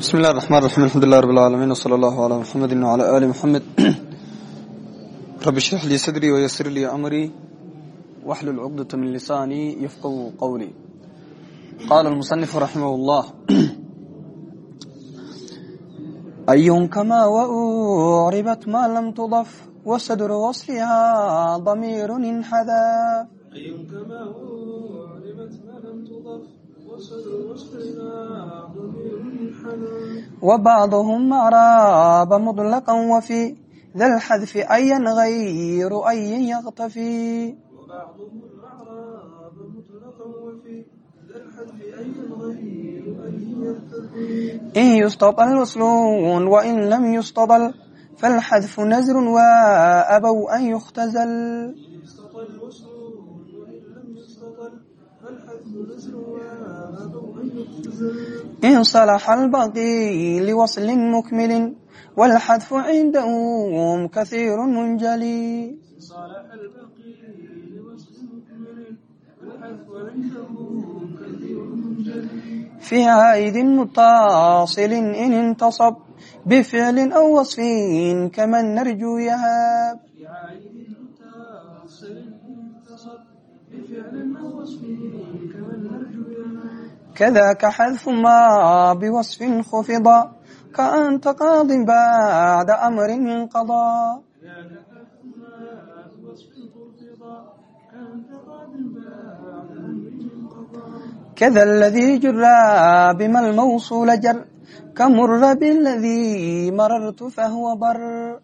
bismi illahi raxmaan raxiim alxamdulilahi rab alcaalamiin wsala allahu alaa muxamedi wcala aali muxamed rabbi shrax lii sadrii wayasir lii amrii waxlul cuqdata min lisaanii yafqahu qowlii qaala almusanifu raximah llah ayunkamaa wauribat maa lam tudaf wasadru wasfihaa damiirun inxadaa وبعضهم أعراب مطلقا وفي ذا الحذف أيا غير أي يغتفي إن يستطل وصل وإن لم يستطل فالحذف نزر وأبوا أن يختزل إن صلح الباقي لوصل مكمل والحذف عندهم كثير منجلي في عائد متصل إن انتصب بفعل أو وصف كمن نرجو يهاب كذاك حذف ما بوصف خفض كأنت قاض بعد أمر انقضى كذا الذي جر بما الموصول جر كمر بالذي مررت فهو بر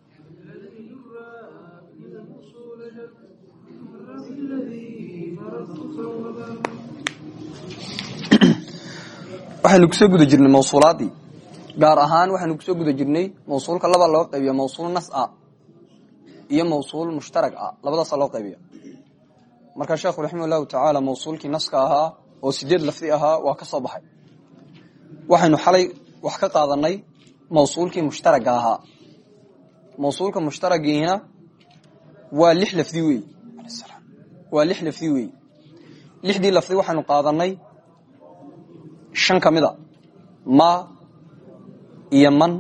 waxaynu ku soo guda jirnay mawsuulaadii. Gaar ahaan waxaynu ku soo guda jirnay mawsuulka laba loo qaybiya mawsuul nas a iyo mawsuul mushtarag a labadaasa loo qaybiya marka sheekhu raximah llahu tacaala naska ahaa oo sideed lafdi ahaa waa ka soo baxay. Waxaynu xalay wax ka qaadanay mawsuulkii mushtaraga ahaa. Mawsuulka mushtaragiina waa lix lafdi wey waa lix lafdi wey lixdii lafdi waxaynu qaadanay shan ka mida. Ma iyo man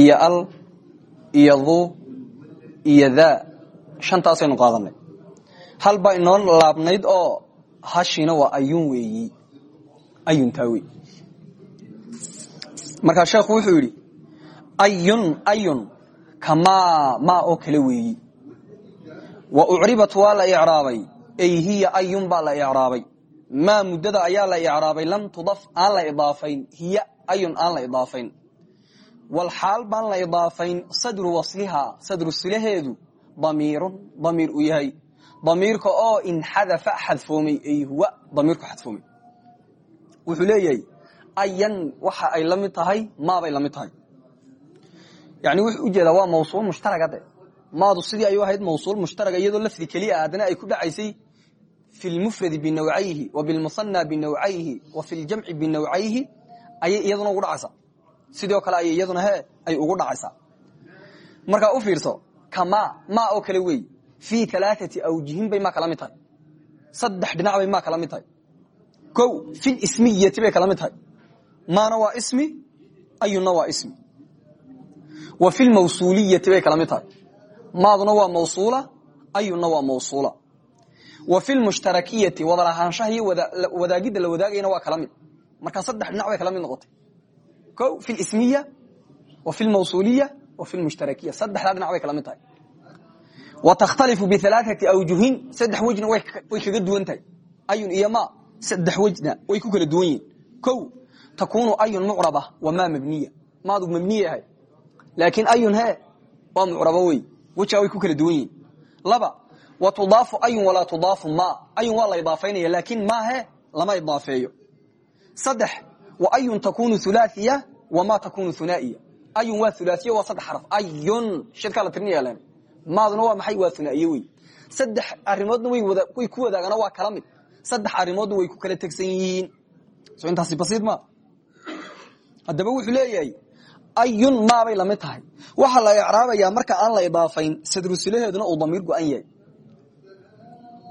iyo al iyo duu iyo daa shantaasaynu qaadanay. Hal baa inoo laabnayd oo hashiina waa ayun weeyi. Ayuntaa wey markaa sheekhu wuxuu yidhi ayun ayun kamaa maa oo kale weeyi. Wa ucribat waa la icraabay. Ay hiya ayun baa la icraabay maa muddada ayaa la icraabay lam tudaf aan la idaafayn hiya ayun aan la idaafayn wal xaal baan la idaafayn sadru waslihaa sadru silaheedu damiirun damiir u yahay damiirka oo inxadafa xadfoomay ay huwa damiirku xadfoomay wuxuu leeyahay ayan waxa ay la mid tahay maabay la mid tahay yani wuxuu u jeedaa waa mawsuul mushtaraga de maadu sidii ay u ahayd mawsuul mushtaraga iyadoo lafdi keliya haddana ay ku dhacaysay fi lmufradi binawcayhi wa bilmusanna binawcayhi wa fi ljamci iyaduna ugu dhacaysaa sidoo kale ayay iyaduna he ay ugu dhacaysaa markaa u fiirso kama ma oo kale wey fii alaaati awjihin bay maa kala saddex dhinac bay maa kala mid fi ismiyati bay kala maana waa ismi ayunna waa ismi wa fi lmawsuuliyati bay kala maaduna waa mawsuula ayunna waa mawsuula wa fi lmushtarakiyati wadalahaanshaha iyo wadaagidda la wadaagayana waa kala mid. Markaa saddex dhinac bay kala mid noqotay. O fi lismiya wa fi lmawsuuliya wa fi lmushtarakiya saddexdaa dhinac bay kala mid tahay. Wa takhtalifu bialaaati awjuhin saddex wejna way kaga duwan tahay ayun iyo ma saddex wejna way ku kala duwan yihiin ko takunu ayun mucraba wa ma mabniya. Maadu mabniya ahay laakiin ayun he waa mucrabo wey wejaa way ku kala duwan yihiin laba wa tudaafu ayun walaa tudaafu ma. Ayun waa la idaafaynaya laakiin maahe lama idaafeeyo saddex wa ayun takunu hulaahiya wama takunu hunaiya ayun waa hulaaiya waa saddex xaraf. Ayun shidkaa la tirina yeeleen maaduna waa maxay? Waa hunaiye wey saddex arimoodna way ku wadaagana waa kala mid. Saddex arimoodna way ku kala tegsan yihiin. So intaasi basiid ma? Haddaba wuxuu leeyahay ayun maabay la mid tahay. Waxaa la icraabayaa marka aan la idaafayn sadrusilaheeduna uu damiir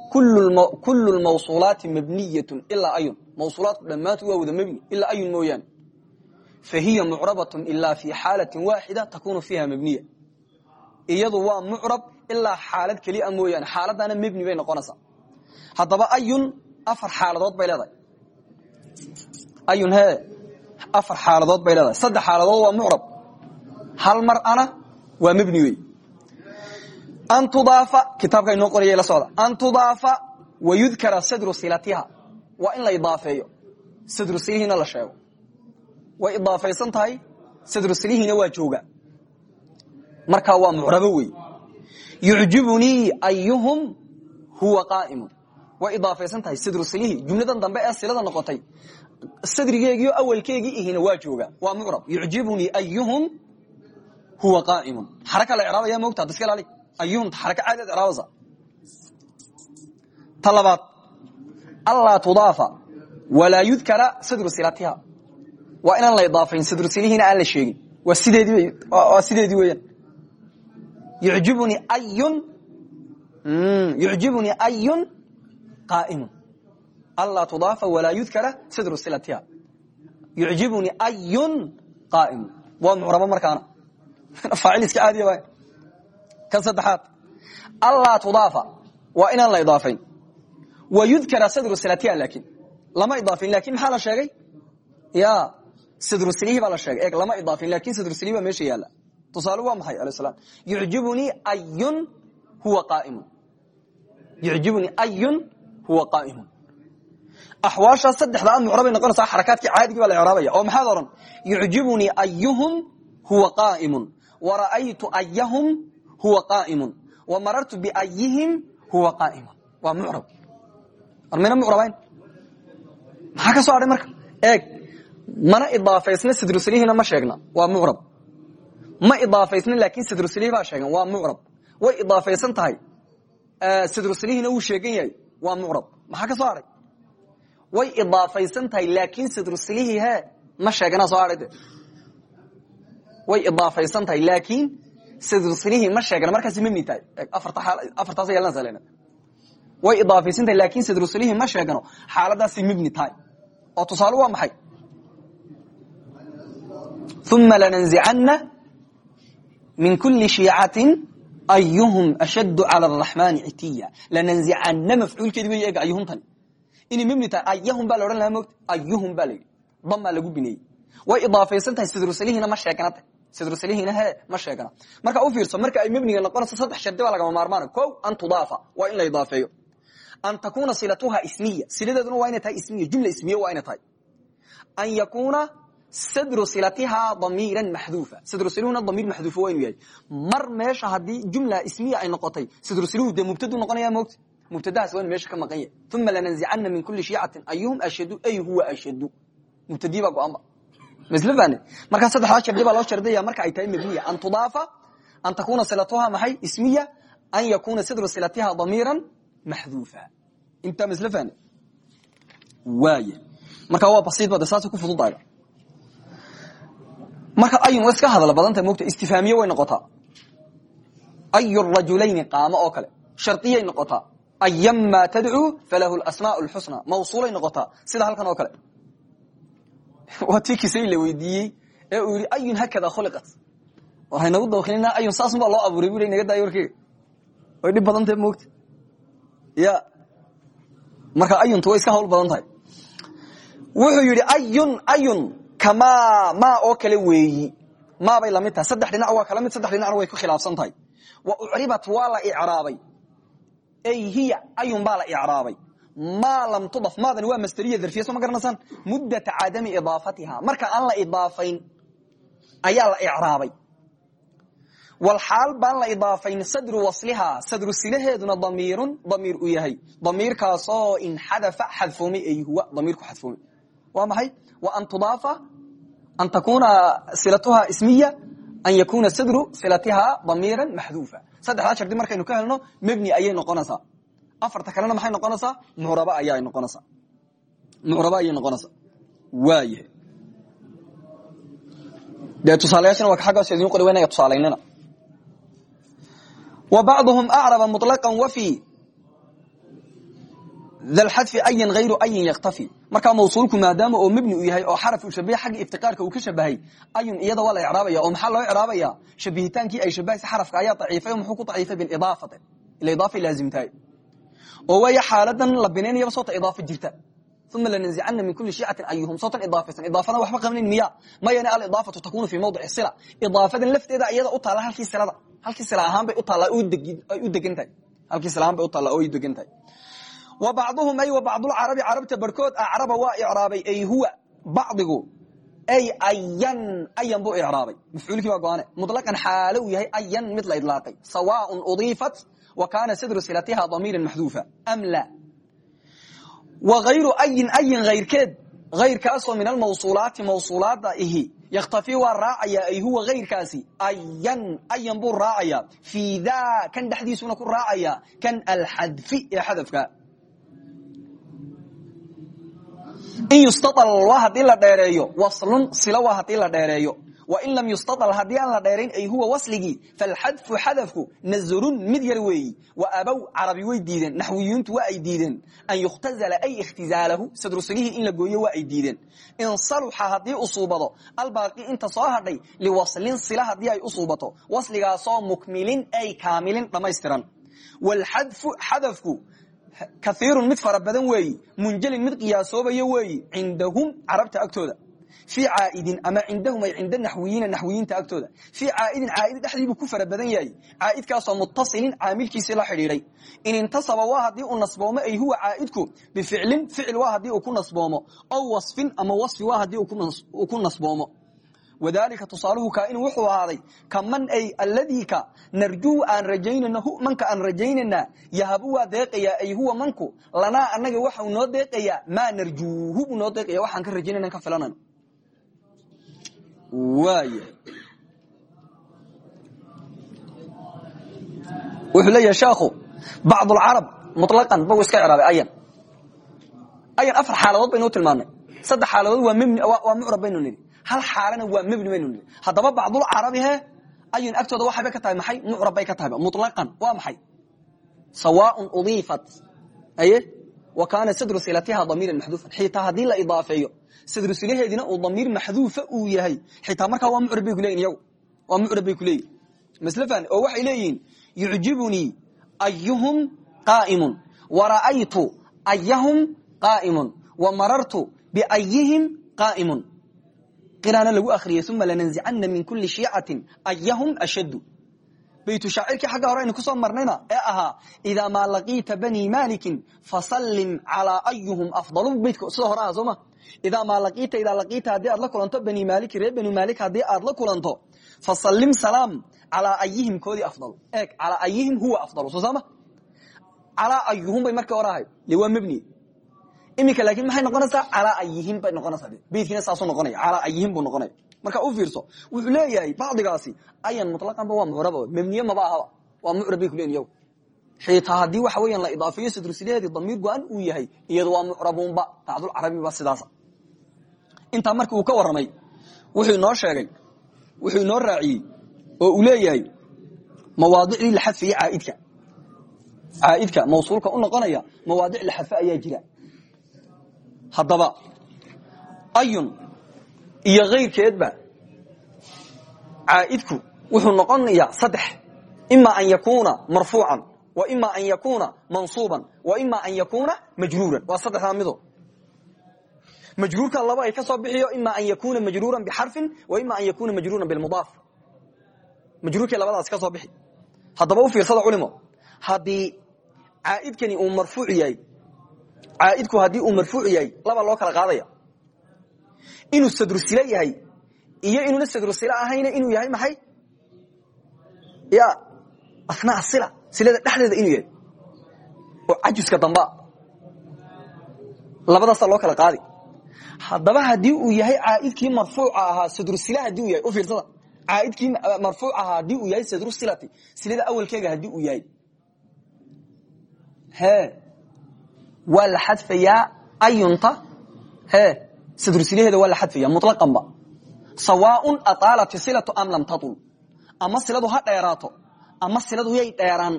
kul mawsuulaati mabniyat ilaa ayun. Mawsuulaadku dhammaantu waa wada mebni ilaa ayun mooyaane. Fahiya mucrabaة ila fi xaalaة waaxida takunu fiiha mabniya. Iyadu waa mucrab ilaa xaalad kelia mooyaane. Xaaladana mebni bay noqonaysaa. Haddaba ayun afar xaaladood bay ayun he afar xaaladood bay saddex xaaladood waa mucrab. Hal mar ana waa mebni wey an tudaafa kitaabka inoo qoraya la socda. An tudaafa wayudkara sadru silatiha. Waa in la idaafeeyo. Sadru silihiina la sheego. Way idaafaysan tahay sadru silihiina waa jooga. Markaa waa mucrabo wey yucjibunii ayuhum huwa qaa'imun. Way idaafaysan tahay sadru silihi. Jumladan dambe ee silada noqotay sadrigeegiio awalkeegii ihina waa jooga. Waa mucrab. Yucjibunii ayuhum huwa qaa'imun. Xaraka la icraabaya mogta ad iska ilaali ayuhum xaraka caadi ad icraabaysa ta labaad allaa tudaafa yudkara sadru silatiha. Waa inaan la idaafayn sadru silihiina aan la sheegin. Waa sideedii weeyaan yucjibunii ayun yucjibunii ayun qaa'imun. Allaa tudaafa walaa yudkara sadru silatiha. Yucjibunii ayun qaa'imun. Waa mucrabo markaana. Faacil iska caadiya kan saddexaad. Allaa tudaafa waa inaan la idaafayn. Wa yudkara sadru silatiha laakin lama idaafayn laakiin maxaa sheegay? Ya sadru silihi baa sheegay. Eeg lama idaafayn laakiin sadru silihi baa meesha yaalla tusaale waa maxay alayh salam yucjibunii ayun huwa qaaimun. Yucjibunii ayun huwa qaa'imun. Axwaashaa saddexdaa mucrabay noqonaysaa xarakaadkii caadigii baa la icraabaya. Oo maxaad ohan yucjibunii ayuhum huwa qaa'imun. Wara'aytu ayahum huwa qaa'imun wa marartu biayihim huwa qaa'imun waa mucrab war mayna maxaa ka soo hadhay marka? Eeg mana idaafaysna sadrusilihina ma sheegna. Waa mucrab ma idaafaysna laakin sadrusilih baa sheegan waa mucrab way idaafaysan tahay. Sadrusilihina wuu sheegan yahay. Waa mucrab maxaa ka soo hadhay way idaafaysan tahay laakin sadrusilihii he ma sheegana soo hadhay way idaafaysan tahay laakin sadrusilihii ma sheegana markaasi mebni tahay. Afartaas yeelanaysa lena way idaafaysan tahay laakin sadrusilihii ma sheegano xaaladaasi tahay. Oo tusaale waa maxay? Uma lananzicana min kuli shiicatin ayuhum ashaddu cala araxmaani citiya lananzicana mafcuulkeedi wey ega ayuhumtani inay mebni tahay ayahum baa la odhan lahaa mogta ayuhum baa la lagu bineeyey. Way idaafaysan tahay sadrusilihina ma sheeganata sadrusilihina he ma sheegana. Marka u fiirso marka ay mebniga noqonayso saddex shardi baa lagama maarmaana ko an tudaafa waa in la idaafeeyo. An takuna silatuha ismiya siladeeduna waa inay tahay ismiya jumla ismiye waa inay tahay. An yakuna sadru silatiha damiiran maxduufa. Sadrusilihuna damiir maxduufa waa inuu yahay. Mar meesha haddii jumla ismiya ay noqotay sadrusiluhu dee mubtadu noqonaya moogta mubtadahaas waa inu meesha ka maqan yahay. Uma lananzicana min kuli shiicatin ayuhum ashadu ay huwa ashadu mubtadii baa go'aanba fahne markaa saddexdaa shardi baa loo shardaya marka ay tahay mebniya an tudaafa an takuna silatuha maxay? Ismiya an yakuna sadru silatiha damiiran maxduufa. Intaa fahne waay markaa waa basiid bade saasay ku fududahay marka ayun iska hadla badanta mogta istifaamiye way noqotaa. Ayu rajulayni qaamo oo kale. Shardiyay noqotaa. Ayama tadcuu falahu asmaa lxusna mawsuulay noqotaa. Sida halkan oo kale waa tii kisay la weydiiyey ee uu yidhi ayun hakada khuliqat. War haynagu dawkilina ayun saasun baa loo abuuray bu naga daaya warkeyga way dhib badan tahay mogta ya. Marka ayuntu way iska hawl badan tahay. Wuxuu yidhi ayun ayun kamaa maa oo kale weeyi. Maabay la mid tahay. Saddex dhinac waa kala mid saddex dhinacna way ku khilaafsan tahay. Wa ucribat waa la icraabay. Ay hiya ayun baa la icraabay maa lam tudaf maadani waa masderiya darfiya soo ma garanaysaan muddata cadami idaafatiha marka aan la idaafayn ayaa la icraabay walxaal baan la idaafayn sadru waslihaa sadru silaheeduna damiirun damiir u yahay damiirkaasoo inxadafa xadfoomay ay huwa damiirku xadfoomay waa maxay wa an tudaafa an takuna silatuha ismiya an yakuna sadru silatiha damiira maxduufa saddexdaa shardi markaynu ka helno mebni ayay noqonaysaa afarta kalena maxay noqonaysaa? Mucrab ayaa noqonaysaa. Mucraba ayay noqonaysaa. Waayahay dee tusaalayaashana waa xaggaas idin qori waynaga tusaalaynana wa bacduhum acraba muطlaqan wa fi dalxadfi ayin hayru ayin yaktafi markaa mawsuulku maadaama oo mebni u yahay oo xaraf uu shabahay xagga iftiqaarka uu ka shabahay ayun iyada waa la icraabaya oo maxaa loo icraabaya? Shabihitaankii ay shabahaysa xarafka ayaa daciifay oo muxuu ku daciifay bilidaafati ila idaafay laazimtahay oo waaya xaaladan la binaynayaba soota idaafa jirta. Uma lananzicana min kuli shiicatin ayuhum sootan idaafaysan idaafana waxba qabnayn miya. Mayana alidaafatu takunu fi mawdici sila. Idaafadan lafteeda iyada u taalla halkii silada. Halkii sila ahaan bay u degan tahay. Halkii sila ahaan bay u taalla oo ay degan tahay. Wa bacduhum ay wa bacdulcarabi carabta barhkood acraba waa icraabay ay huwa bacdigu ay ayan ayan buu icraabay mafcuulkii waa go'aane muطlaqan xaalo uu yahay ayan mid la idlaaqay. Sawaaء udiifat wa kaana sadru silatiha damiira maxduufa. Am la wa ayru ayin ayin ayrkeed ayrkaasoo min almawsuulaati mawsuulaada ihi. Yaktafi waa raacaya ay huwa ayrkaasi ayan ayan buu raacaya fii da kan dhexdiisuna ku raacaya kan alxadfi ee xadafka in yustaal waa haddii la dheereeyo waslun sila waa haddii la dheereeyo. Wain lam yustaal haddii aan la dheerayn ay huwa wasligii falxadfu xadafku nazrun mid yar weeyi. Wa abow carabi way diideen naxwiyuuntu waa ay diideen. An yukhtazala ay ikhtizaalahu sadrusilihii in la gooyo waa ay diideen. In saluxa haddii usuubado albaaqi inta soo hadhay liwaslin sila haddii ay usuubato wasligaasoo mukmilin ay kaamilin dhammaystiran. Wlxadfu xadafku kaiirun mid fara badan weeyi. Munjalin mid qiyaasoobaya weeyi. Cindahum carabta agtooda. Fii caaidin ama cindahum ay cinda naxwiyiina naxwiyiinta agtooda. Fii caaidin caaid dhexdiibuu ku fara badan yahay. Caaidkaasoo mutasilin caamilkiisii la xidhiidhay. In intasaba waa haddii uu nasboomo ay huwa caaidku. Bificlin ficil waa haddii uu ku nasboomo. Ow wasfin ama wasfi waa haddii uu ku nasboomo wadalika tusaaluhu kaain wuxuu ahaaday kaman ay alladii narjuu aan rajaynana manka aan rajaynana yahabu waa deeqayaa ay huwa manku lanaa anaga waxau noo deeqayaa maa narjuuhu buu noo deeqaya waxaan ka rajaynana ka filanan. Waaya wuxuu leeyahay sheekhu bacd alcarab muطlaqan ba iska ciraabay ayan. Ayan afar xaaladood baynu tilmaanay. Saddex xaaladood waa mucrab baynu nidhi hal xaalana waa mebni baynu nii haddaba bacdulcarabi he ayun agtooda waxaybay ka tahay maxay? Mucrab bay ka tahay mulaqan waa maxay? Sawaaء udiifat. Aye wa kaana sadru silatiha damiira maxduufan xitaa haddii la idaafeeyo sadru silaheedina uu damiir maxduufa uu yahay. Xitaa markaa waa mucrab bay kuleyihin iyagu waa mucrab bay kuleeyihin maslfan oo waxay leeyihiin yucjibunii ayuhum qaa'imun. Wara'aytu ayahum qaa'imun. Wa marartu biayihim qaa'imun qiraana lagu akriyay uma lananzicana min kuli shiicatin ayahum ashaddu. Baytu shaacirkii xagga hore aynu ku soo marnayna ee ahaa idaa maa laqiita bani malikin fasallim calaa ayuhum afdalu. Baytka sida hore aha sooma idaa maa laqiita idaa laqiita haddii aad la kulanto bani maliki reer bani malik haddii aad la kulanto fasallim salaam calaa ayihim koodii afdalu. Eeg calaa ayihim huwa afdalu. Soo saama calaa ayuhum bay markii hore ahayd. Le waa iminka laakiin maxay noqonaysaa? Calaa ayihim bay noqonaysaa. Beydkiina saasuu noqonaya. Calaa ayihim buu noqonaya. Marka u fiirso wuxuu leeyahay bacdigaasi ayan mutlaqanba waa mucraba mebniye maba ahaba waa mucrab bay kuleeyihin iyagu xitaa haddii waxa weeyaan la idaafeeyo sadrusilaheedii damiir go-an uu yahay iyadu waa mucrabuunba. Bacdulcarabi ba sidaasa intaa markii uu ka warramay wuxuu inoo sheegay wuxuu inoo raaciyey oo uu leeyahay mawaadicdii la xadfayey caaidka. Caaidka mawsuulka u noqonaya mawaadic la xadfe ayaa jira haddaba ayun iyo kayrkeedba caaidku wuxuu noqonayaa saddex. Ima an yakuna marfuucan wa ima an yakuna mansuuban wa ima an yakuna majruuran. Waa saddexdaa mido. Majruurka laba ay ka soo bixiyo ima an yakuna majruuran bixarfin wa ima an yakuna majruuran bilmudaaf. Majruurkii labadaas ka soo bixi. Haddaba u fiirsada culimo. Haddii caaidkani uu marfuuc yahay caaidku haddii uu marfuuc yahay laba loo kala qaadaya. Inuu sadrusile yahay iyo inuuna sadrusile ahayna inuu yahay maxay? Ya asnaa sila silada dhexdeeda inuu yahay. Oo cajuska damba. Labadaasa loo kala qaadi. Haddaba haddii uu yahay caaidkii marfuuca ahaa sadrusile haddii uu yahay u fiirsada. Caaidkii marfuuc ahaa haddii uu yahay sadrusilati silada awalkeega haddii uu yahay. He waa la xadfayaa ayunta? Sadrusilaheeda waa la xadfaya muطlaqanba sawaaun aaalat isilatu am lam taul ama siladu ha dheeraato ama siladu yay dheeraan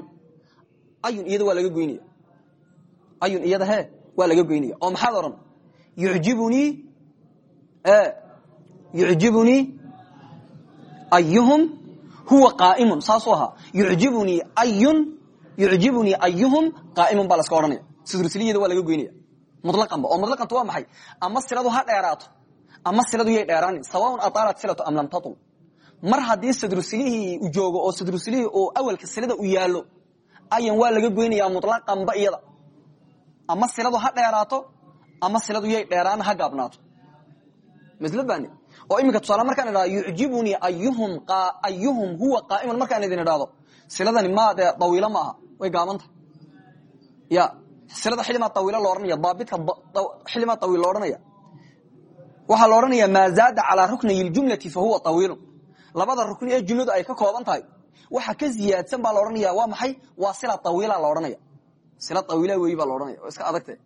ayun iyada waa laga goynaya ayun iyada he waa laga goynaya oo maxaad odhan? Yujibunii yucjibunii ayuhum huwa qaa'imun. Saasuu ahaa. Yuibunii ayun yucjibunii ayuhum qaa'imun baa laska odhanaya sidrusliyada waa laga goynaya mulaqanba oo mulaqanta waa maxay? Ama siladu ha dheeraato ama siladu yay dheeraanin. Sawaaun ataalat silatu am lam tatul. Mar haddii sadrusilihii u joogo oo sadrusilihii oo awalka silada u yaallo ayan waa laga goynaya mulaqanba iyada. Ama siladu ha dheeraato ama siladu yay dheeraan ha gaabnaato. Masl bani oo iminka tusaale markaan idhahdo yucjibunii ayuhum huwa qaa'iman markaan idin idhahdo siladani ma dee dawiilo ma aha way gaabanta. Ya silada xilimaa awiilo lo odhanaya daabitka xilimaa awiil lo odhanaya waxaa la odhanaya maa zaada calaa rukniy ljumlati fa huwa awiilun labada rukni ee jumladu ay ka kooban waxa ka ziyaadsan baa la odhanaya waa maxay? Waa sila awiila la odhanaya sila awiila weyi baa la odhanaya oo iska adagte.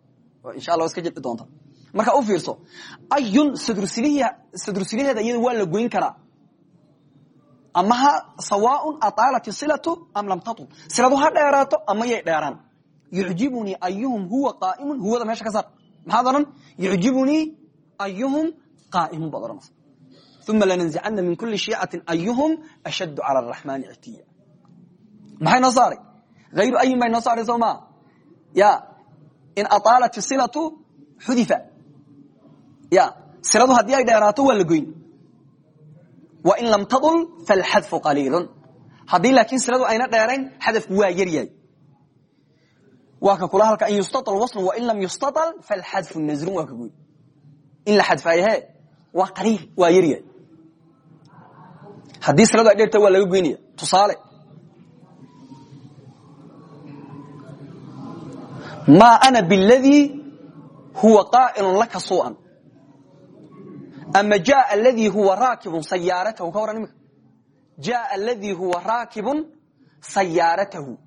Insha alla iska jii doonta. Marka u fiirso ayun sadrusilaheeda iyada waa la goyn karaa. Ama ha dheeraato yucjibunii ayuhum huwa qaaimun huwada meesha ka saar maxaad odhan yucjibunii ayuhum qaaimun baad odhanaysa uma lananzicana min kuli shiicatin ayuhum ashaddu cala araxmaani citiya maxay noo saaray ayru ayin bay noo saaray soo maa ya in ataalat silatu xudifa ya siladu haddii ay dheeraato waa la goyn wa in lam tadul falxadfu qaliilun haddii laakiin siladu ayna dheerayn xadafku waa yar yahay waa ka kula halka an yustaal wasl wain lam yustaal falxadfu nasrun waa ka goy in la xadfaayahe waa qaliil waa yar yahay. Haddii siladu ay dheerta waa laga goynaya tusaale. Ma ana bladii huwa qaa'ilun laka suuan ama jaa aladii huwa raakibun sayaaratahu. Ka waran jaa aladii huwa raakibun sayaaratahu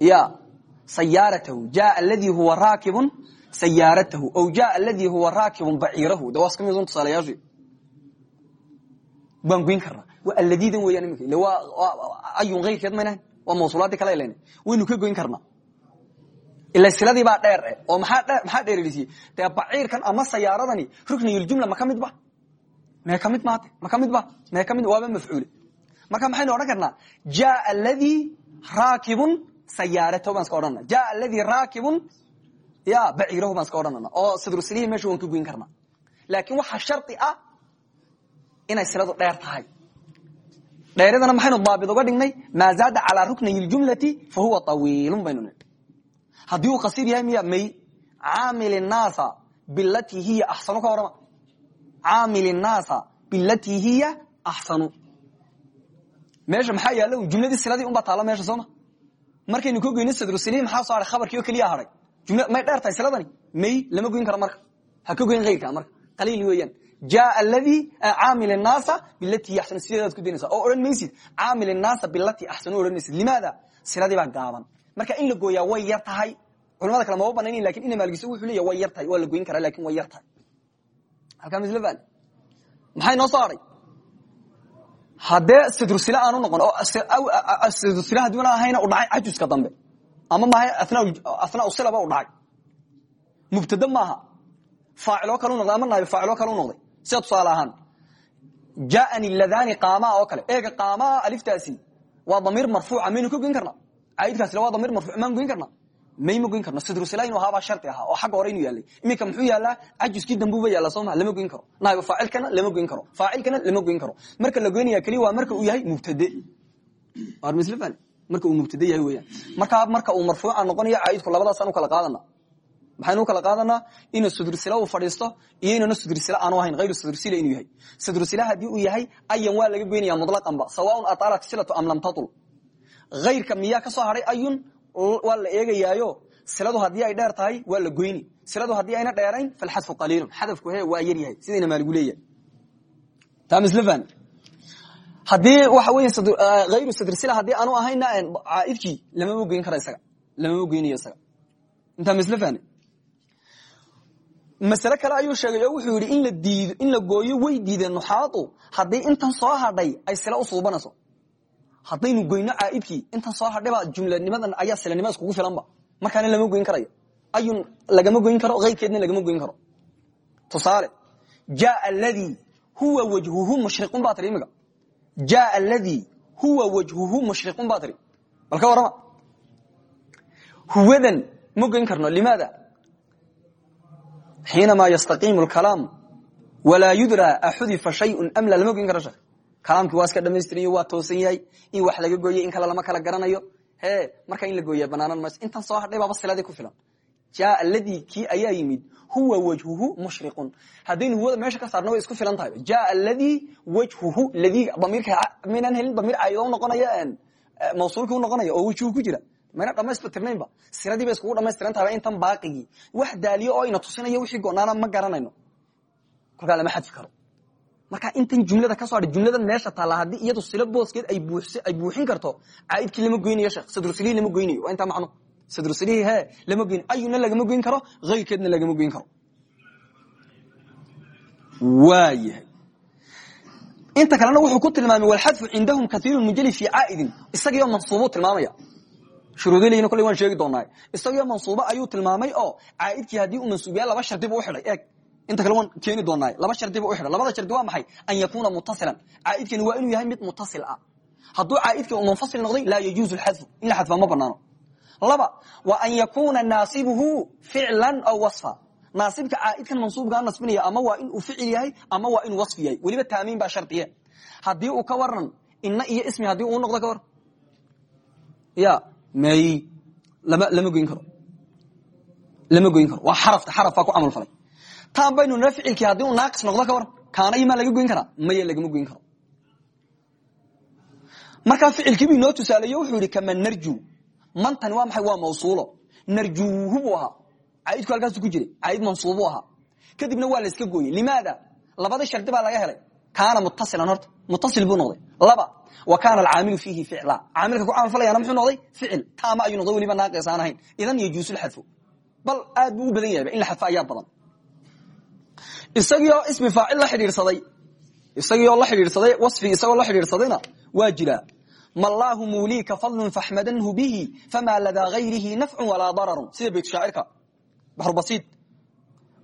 ya sayaaratahu jaa aladii huwa raakibun sayaaratahu aw jaa aladii huwa raakibun baciirahu de waa iska midun tusaalayaashu baan goyn karnaa waa aladiidan weeyaan imika ile waa ayun kayrkeed maynahan waa mawsuulaadii kale len waynu ka goyn karnaa ila siladii baa dheer eh oo maxaa dheererisiye dee baciirkan ama sayaaradani rukniyuljumla ma ka mid ba mee ka mid maate ma ka mid ba mee ka mid waaba mafcuule marka maxaynu odhan karnaa jaa aladii raakibun sayaaratahu baan iska odhanana jaa aladii raakibun ya baciirahu baan iska odhanana oo sadrusilihii meesha waan ka goyn karnaa laakiin waxaa shardi ah inay siladu dheer tahay dheeradana maxaynu daabit uga dhignay maa zaada calaa rukniyi ljumlati fa huwa awiilun baynu nii haddii uu qasiir yahay miya may caamil naasa bilatii hiya axsanu ka warama caamil naasa bilatii hiya axsanu meesha maxaa yaalla jumladii siladii unbaa taalla meesha sooma markaynu ka goyno sadrusilihi maxaa soo haray khabarkii oo keliya jumla may dheer tahay siladani may lama goyn karo marka. Ha ka goyn kayrka marka. Qaliil weeyaan. Jaa aladii caamil naasa bilatii hiya axsanu sideedaad ku daynaysa oo odhan maysid. Caamil naasa bilatii axsanu odhan maysid. Limaada? Siladii baa gaaban. Marka in la gooyaa way yar tahay. Culamada kale maba banaynin laakiin ina maalgiso wuxuu leeya way yar tahay. Waa la goyn karaa laakiin way yar tahay. Halkaa misl maxay noo soo haray haddee sidrusile aanu noqon oo sidrusile haddiuna ahayna u dhacay cajuska dambe. Ama maaha athnaa silaba u dhacay. Mubtade maaha. Faaciloo kalu noqday ama naayb faaciloo kalu noqday. Sida tusaale ahaan jaani ladani qaamaa oo kale. Eega qaamaa aliftaasi. Waa damiir marfuuca maynu ka goyn karna. Caidkaasina waa damir marfuuc maan goyn karna mayma goyn karno? Sidrusila inuu ahaabaa shardi ahaa oo xagga hore inuu yaalay. Iminka muxuu yaalaa cajuskii dambuuba yaalla soo maa lama goyn karo. Naayba faacilkana lama goyn karo. Faacilkana lama goyn karo. Marka la goynaya keliya waa marka uu yahay mubtade misl marka uu mubtade yahay weyaan markaa marka uu marfuuca noqonayo caidku labadaasaan u kala qaadana maxaynu kala qaadanaa? Inuu sudrsila uu fadhiisto iyo inuuna sudrsila aanu ahayn hayru sudrsila inuu yahay. Sudrsila haddii uu yahay ayan waa laga goynaya mutlaqanba sawaaun ataalat silatu am lam tatul. Ayrka miyaa ka soo ayun waa la eegayaayo. Siladu haddii ay dheer tahay waa la goyni. Siladu haddii ayna dheerayn falxadfu qaliilun. Xadafku he waa yar yahay. Sidayna maaligu leeyahay. Tamislan haddii waxa wey hayru sadrsila haddii aanu ahayna caaidkii lamama goyn kara isaga. Lamama goynayo isaga. Intaa masale kale ayuu sheegay oo wuxuu yidhi in la gooyo way diideen nuxaadu haddii intan soo hadhay ay sila u suubanayso haddaynu goyno caaidkii intan soo hadhayba jumlanimadan ayaa silanimada iskugu filanba. Markaana lama goyn karayo. Ayun lagama goyn karo ayrkeedna lagama goyn karo. Tusaale jaa ladii huwa wajhuhu mushriqun baa tiri imiga jaa ladii huwa wajhuhu mushriqun baa tiri. Bal ka warrama. Huwadan ma goyn karno limaada? Xiinamaa yastaqiimu lkalaam walaa yudraa axudifa shayun amla lama goyn karo shek kalaamkii waa iska dhamaystirayo waa toosan yahay. In wax laga gooye in kale lama kala garanayo. He markaa in la gooya banaanan mayso intan soo hadhay siladii ku filan. Jaa ladii kii ayaa yimid huwa wajhuhu mushriqun. Haddaynu huwada meesha ka saarna way isku filan tahay. Jaa ladii wajhuhu ladiiga damiirka maynaan helin damiir caydo noqonaya mawsuulkii u noqonaya oo wejhu ku jira. Mayna dhamaystirnaynba siradii bay iskugu dhamaystiran tahay intan baaqigii wax daaliyo oo ina tusinayo wixii gonaana ma garanayno. Kolkaa lama xadfi karo marka intan jumlada ka so hadhay jumladan meesha taalla haddii iyadu silo booskeed ay buuxin karto caaidkii lama goynayo sheekh sadrusilihii lama goynayo waa intaa macno. Sadrusilihii he lama goyn ayuna lagama goyn karo hayrkeedna lagama goyn karo. Waayahay. Inta kalena wuxuu ku tilmaamay walxadfu cindahum kaiiru mujali fi caaidin. Isagiyo mansuubu tilmaamaya. Shuruudleyna kolley waan sheegi doonaa. Isagiyo mansuubo ayuu tilmaamay oo caaidkii haddii uu mansuubiya laba shardi bu uxidhay eeg inta kale waan keeni doonaa laba shardi bu uxidhay labada shardi waa maxay? An yakuna mutasilan caaidkani waa inuu yahay mid mutasil ah. Hadduu caaidkii uu munfasil noqday laa yajuuzu xadfu in la xadfa ma banaano laba wa an yakuna naasibuhu ficlan aw wasfa. Naasibka caaidkan mansuubkaa nasbinaya ama waa inuu ficil yahay ama waa inuu wasfi yahay. Weliba taamiin baa shardiye. Haddii uu ka waran ina iyo ismi haddii uu noqdo ka waran ya may lama goyn karo. Lama goyn karo. Waa xarafka xarafkaa ku camal falay taan baynu nala ficilkii uu naaqis noqdo ka waran kaana imaa laga goyn karaa? Maya lagama goyn karo. Markaa ficilkii bu inoo tusaaleeyo wuxuu yihi kama narju mantani waa maxay? Waa mawsuulo. Narjuuhu buu ahaa. Caaidku halkaasu ku jiray. Caaid mansuubu ahaa. Kadibna waa la iska gooyey. Limaada? Labada shardi laga helay. Kaana mutasilan horta. Mutasil buu noqday. Laba wa kaana alcaamilu fiihi ficla. Caamilka ku camal muxuu noqday? Ficil. Taama ayuu noqday. Weliba naaqis aan ahayn. Idan yajuusu lxadfu bal aad buu badan yahayba in la xadfo ayaa badan isagiioo ismi faacil la xidhiidhsaday. Isagiioo la xidhiidhsaday wasfi isagoo la xidhiidhsadayna waa jiraa mallaahu muuliika fadlun faxmadanhu bihi famaa ladaa gayrihi nafcun walaa dararun sida bayt shaacirka baxrubasiid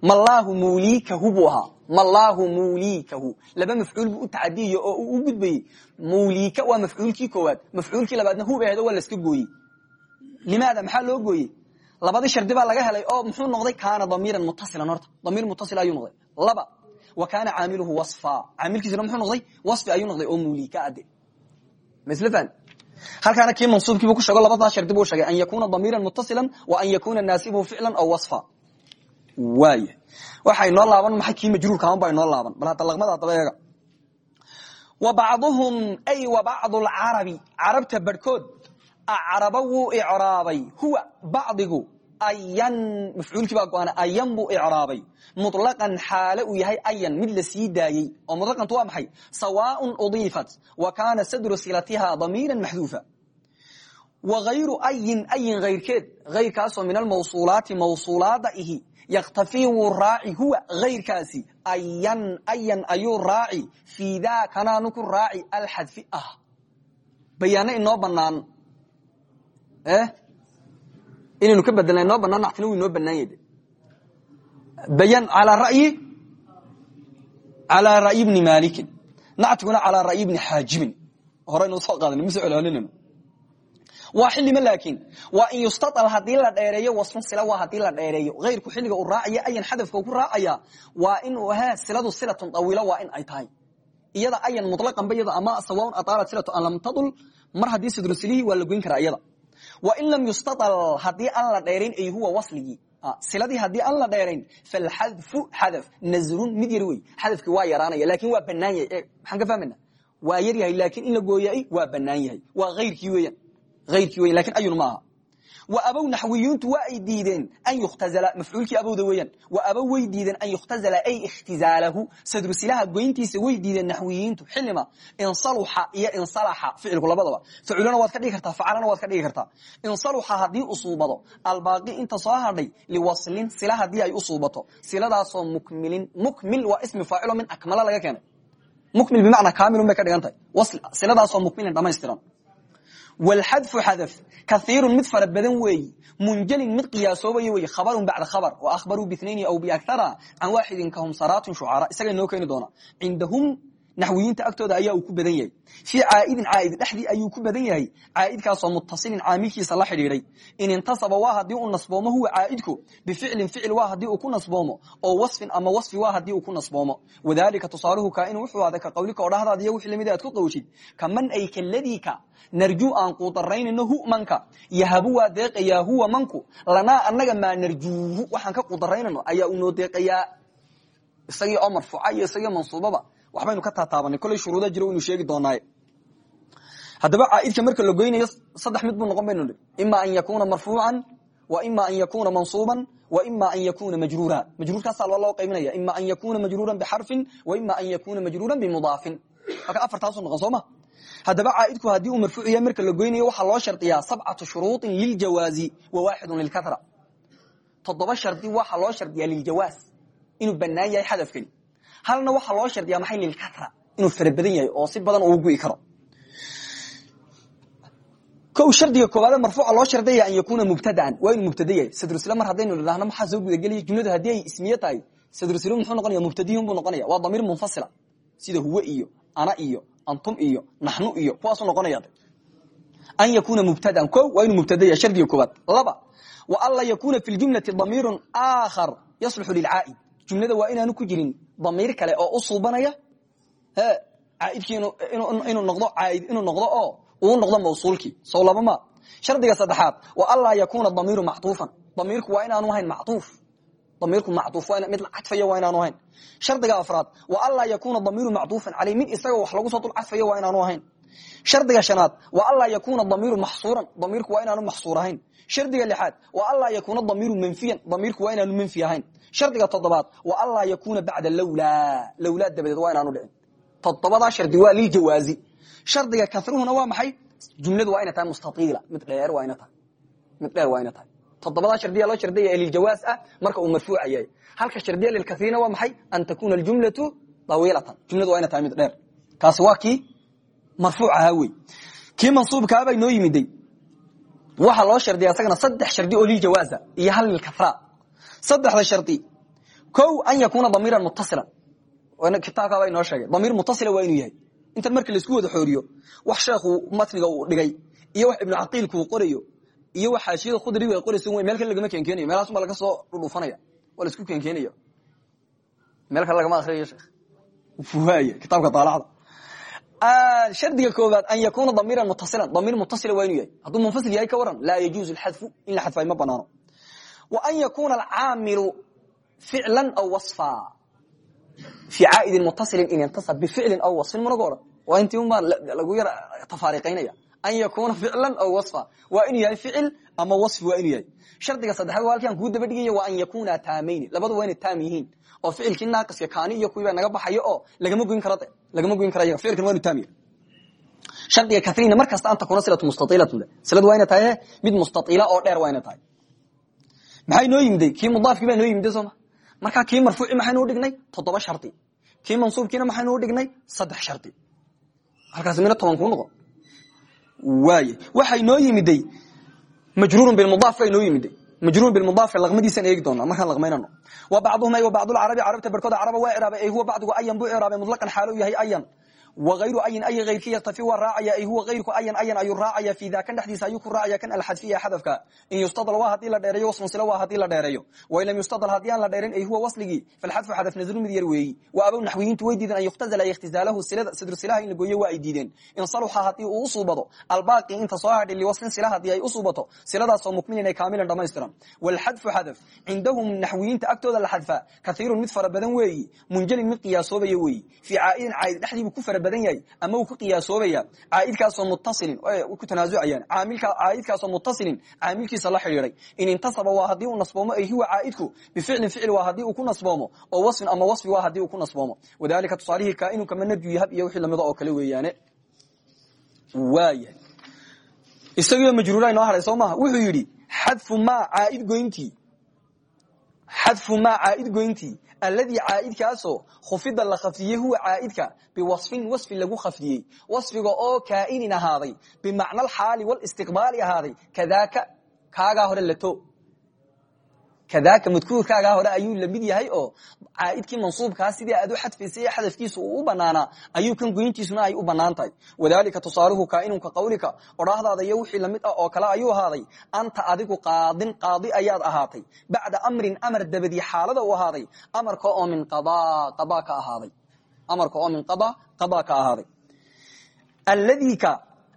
mallaahu muuliikahu buu ahaa. Mallaahu muuliikahu laba mafcuul buu u oo u gudbayey. Muuliika waa mafcuulkii koowaad. Mafcuulkii labaadna hub ahdo waa laska gooyey. Limaada maxaa loo gooyey labadii shardi baa laga helay oo muxuu noqday kaana damiiran mutasilan horta. Damiir mutasil ayuu noqday. Laba wa kaana caamiluhu wasfa. Caamilkiisuna muxuu noqday? Wasfi ayuu noqday oo muuliika ade mslfan halkaana kii mansuubkiibu ku sheego labadaa shardi buu sheegay an yakuna damiiran mutasila wa an yakuna naasibuhu ficla aw wasfa. Waaya waxay noo laaban maxay kii majruurkaama baa inoo laaban. Bal hadda laqmada haddaba eega. Wa bacduhum ay wa bacdu lcarabi carabta barhkood acraba wuu icraabay huwa bacdigu ayan mafcuulkii baa go-ana ayan buu icraabay muطlaqan xaale uu yahay ayan mid la sii daayey oo muطlaqantu waa maxay sawaaء udiifat wa kaana sadru silatiha damiira maxduufa wa hayru ayin ayin hayrkeed hayrkaasoo min almawsuulaati mawsuulaada ihi yakhtafii wuu raaci huwa hayrkaasi ayan ayan ayuu raaci fii daa kanaanu ku raaci alxadfi ah bayaano inoo banaan inaynu ka bedelna inoo banaan nactina wu inoo banaan yade bayan alaa ra'yi calaa ra'yi bni malikin nactiguna calaa ra'yi bni xaajibin horeynu soo qaadana mise celcelinayno waa xilima laakiin. Waa in yustaal haddii la dheereeyo wasfun sila waa haddii la dheereeyo. Hayrku xilliga uu raacaya ayan xadafka ku raacaya waa in he siladu silatun awiilo waa in ay tahay. Iyada ayan mulaqanba iyada ama sawaun ataalat silatu an lam tadul mar haddii sidrusilihii waa la goyn karaa iyada wa in lam yustaal haddii aan la dheerayn ay huwa wasligii siladii haddii aan la dheerayn falxadfu xadaf nazrun mid yar wey. Xadafkii waa yaraanaya laakiin waa banaan yahay. Maxaan ka fahmayna waa yar yahay laakin in la gooyay waa banaan yahay. Waa ayrkii weyan ayrkii weyan laakiin ayun maaha abow naxwiyuuntu waa ay diideen an yuktazala mafcuulkii abowda weeyaan. Wa abow way diideen an yukhtazala ay ikhtizaalahu sadrusilaha goyntiisa way diideen naxwiyiintu xilima insaluxa iyo insalaxa ficilku labadaba. Faculana waad ka dhigi kartaa facalana waad ka dhigi kartaa. Insaluxa haddii usuubado albaaqi inta soo hadhay liwaslin sila haddii ay usuubato siladaasoo mukmilin mukmil waa ismi faacilo min akmala laga keenay. Mukmil bimacnaa kaamilun bay ka dhigan tahay. Siladaasoo mukmilin dhamaystiran wlxadfu xadaf kaiirun mid fara badan weeyi munjalin mid qiyaasoobaya wey khabarun bacda khabar waahbaruu binaini aw biakara can waaxidin kahum saraatun shucara isaga noo keeni doona cindahum naxwiyiinta agtooda ayaa uu ku badan yahay fii caaidin caaid dhexdii ayuu ku badan yahay caaidkaasoo mutasilin caamilkiisa la xidhiiday in intasaba waa haddii uu nasboomo huwa caaidku bificlin ficil waa haddii uu ku nasboomo oo wasfin ama wasfi waa haddii uu ku nasboomo wadalika tusaaluhu kaainu wuxuu ada ka qawlika oo iyo wixii la mid aad ku qawshid kaman ay kaladika narjuu aan quudaraynayno hu manka yahabu waa deeqayaa huwa manku lanaa anaga maa narjuuhu waxaan ka quudaraynano ayaa unoo deeqayaa isagii oo marfuuca iyo isagii mansuubaba waxbaynu ka taataabanay. Koley shuruuda jiro waynu sheegi doonaaye haddaba caaidka marka la goynayo saddex mid buu noqon baynu i ima an yakuna marfuucan wa ima an yakuna mansuuban wa ima an yakuna majruura majruurkaasaa loo qaybinaya ima an yakuna majruuran bixarfin wa ima an yakuna majruuran bimudaafin. Halka afartaasu noqon soo ma? Haddaba caaidku haddii uu marfuuc yahay marka la goynayo waxaa loo shardiyaa sabcatu shuruuطin liljawaazi wa waaxidun lilkatra toddoba shardi waxaa loo shardiyaa liljawaaz inuu banaan yahay xadafkani halna waxaa loo shardiyaa maxay lilkatra inuu fara badan yahay oo si badan uu gu'i karo. O shardiga koowaade marfuuca loo shardaya an yakuna mubtadaan waa inuu mubtada yahay. Sadrusila mar haddaynu idhahno maxaa soo gudageliya jumladu haddii ay ismiye tahay sadrusila muxuu noqonaya mubtadiyun buu noqonaya waa damiir munfasila. Sida huwe iyo ana iyo antum iyo naxnu iyo kuwaasu noqonaya an yakuna mubtadaan. O waa inuu mubtada shardiga koowaad. Laba wa an laa yakuna fi ljumlati damiirun aakhar yasluxu lilcaa'id jumlada waa inaanu ku jirin damiir kale oo u suubanaya? Caaidkii inuu noqdo caaid inuu noqdo oo uu noqdo mawsuulkii. Sow laba ma. Shardiga saddexaad wa anlaa yakuna damiiru macطuufan damiirku waa inaanu ahayn macuuf damiirku macuuf mid la cadfaya waa inaanu ahayn. Shardiga afraad wa anlaa yakuna damiiru macطuufan caley mid isaga wax lagu soo dul cadfaya waa inaanu ahayn shardiga shanaad wa anlaa yakuna damiiru maxsuuran damiirku waa inaanu maxsuur shardiga lixaad wa anlaa yakuna damiiru manfiyan damiirku waa inaanu manfi shardiga toddobaad wa anlaa yakuna bacda lowlaa lowlaa dabadeed waa inaanu dhicin. Toddobadaa shardi waa liljawaazi shardiga kasruhuna waa maxay? Jumladu waa ina tahay mid dheer waa ina mid dheer waa ina tahay. Toddobadaa shardiya loo shardiyaya ah marka uu marfuuca halka shardiya lilkasrina waa maxay? An takuna aljumlatu dawiilatan. Jumladu waa ina mid dheer. Kaasi waa marfuuc ahaa wey kii mansuubkaabaa noo yimiday waxaa loo shardiya isagana saddex shardi oo liljawaaza iyo hal lilkasra saddexda shardi o an yakuna damiiran muttasilan. Kitaabkaaba inoo sheegay damiir muttasila waa inuu yahay. Intan marka la isku wada xooriyo wax sheekhu matniga uu dhigay iyo wax ibnu caqiilku uu qorayo iyo wax xaashiyada khudrigu ay qorayso w meel kale lagama keenkeenayo meelhaas baa laga soo dhudhuufanaya waa la isku keenkeenaya meel kale lagama akriyayo sheekh. Waay kitaabka daalacda shardiga koobaad an yakuna damiiran muttasilan damiir muttasila waa inuu yahay hadduu munfasil yahay ka waran laa yajuuzu lxadfu in la xadfay ma wa an yakuna alcaamilu ficlan aw wasfa fi caaidin mutasilin in intasab bificlin aw wasfin munaga odhan waa intii lagu yar tafaariqaynaya an yakuna ficlan aw wasfa waa inuu yahay ficil ama wasfi waa inuu yahay shardiga saddexaad waa halkan kuu dhigaya waa an yakuna taamayni labadu waa inay taam oo ficilkii naaqiska kaani iyo kuwiibaa naga baxayo oo lagama goyn karo de lagama goyn karayo ficilkan waa inu taam yahay shardiga katrina mar kasta an takuna silatu mustaiilatun siladu waa ina tahay mid mustaiila oo dheer waa tahay. Maxay noo yimiday kii mudaafkii baa noo yimiday sooma markaa kii marfuuci maxaynu dhignay? Toddoba shardi. Kii mansuubkiina maxaynu dhignay? Saddex shardi. Halkaas mina toban kuu noqon waay waxay noo yimiday majruurun bilmudaaf bay noo yimiday majruurun bilmudaafka laqmadiisaan eegi doonaa markaan laqmaynano wa bacduhum ay wa bacdulcarabi carabta barkooda caraba waa iraabay ay huwa bacdigu ayan buu iraabay mutlaqan xaalo yahay ayan wayru ayin ay ayrki yaktafi waa raacaya ay huwa ayrku ayan ayan ayuu raacaya fi da kan dhexdiisa ayuu ku raacaya kan alxadfiya xadafka in yustadal waa haddii la dheereeyo wasfun sila waa haddii la dheereeyo wain lam yustadal haddii aan la dheerin ay huwa wasligii falxadfu xadaf nazru mid yar weeyi wa abow naxwiyiintu way diideen an yuktazala ikhtizaalahu sadru silaha in la gooyo waa ay diideen in saluxa haddii uu u albaaqi inta soo hadhi liwaslin sila haddii ay u suubato siladaasoo mukmilin ay kaamilan dhamaystiran walxadfu xadaf cindahum naxwiyiinta agtooda la xadfaa kaiirun mid fara badan weeyi munjalin mid qiyaasoobaya weeyi fii caaidin caaid dhexdiibu ku fara badan yahay ama uu ku qiyaasoobaya caaidkaasoo mutasilin ku tanaasucayaan caaidkaasoo mutasilin caamilkiisa la xidhiiday in intasaba waa haddii uu nasboomo ay huwa caaidku bificlin ficil waa haddii uu ku nasboomo oo wasfin ama wasfi waa haddii uu ku nasboomo. Wadalika tusaalihii kaainu kama narju yahab iyo wixii lamida oo kale weeyaane. Waaya isagiioo majruura inoo haray soo maaha wuxuu yidhi xadfu maa caaid goyntii. Xadfu maa caaid goyntii alladii caaidkaasoo khufida la khafdiyey huwa caaidka biwasfin wasfi lagu khafdiyey wasfiga oo kaainin ahaaday bimacna alxaali walistiqbaali ahaaday. Kadaaka kaagaa hore lato kadaaka madkuurkaagaa hore ayuu la mid yahay oo caaidkii mansuubkaa sidii aad u xadfaysay xadafkiisu uu u banaanaa ayuu kan goyntiisuna ay u bannaan tahay wadalika tusaaluhu kaainunka qawlika odhaahdaada iyo wixii la mid ah oo kale ayuu ahaaday. Anta adigu qaadin qaadi ayaad ahaatay. Bacda amrin amar dabadii xaalada u ahaaday. Amarka oo min qada ka ahaaday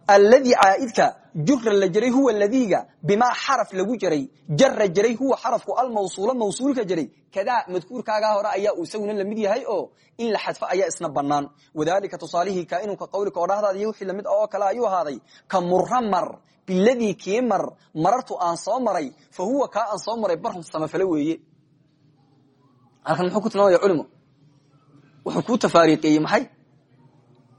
oo alladii caaidka jura la jaray huwa ladiiga bimaa xaraf lagu jaray jara jaray huwa xarafku almawsuula mawsuulka jaray kadaa madkuurkaagaa hore ayaa isaguna la mid yahay oo in la xadfo ayaa isna banaan wadalika tusaalihii kaainunka qawlika iyo wixii la mid oo kale ayuu ahaaday ka mura mar biladii kii mar marartu aan soo maray fa huwa kaa aan soo maray barhum samafale weeye. Halkan muxuu ku tilmaamaya culimo wuxuu kuu tafaariiqeeyey maxay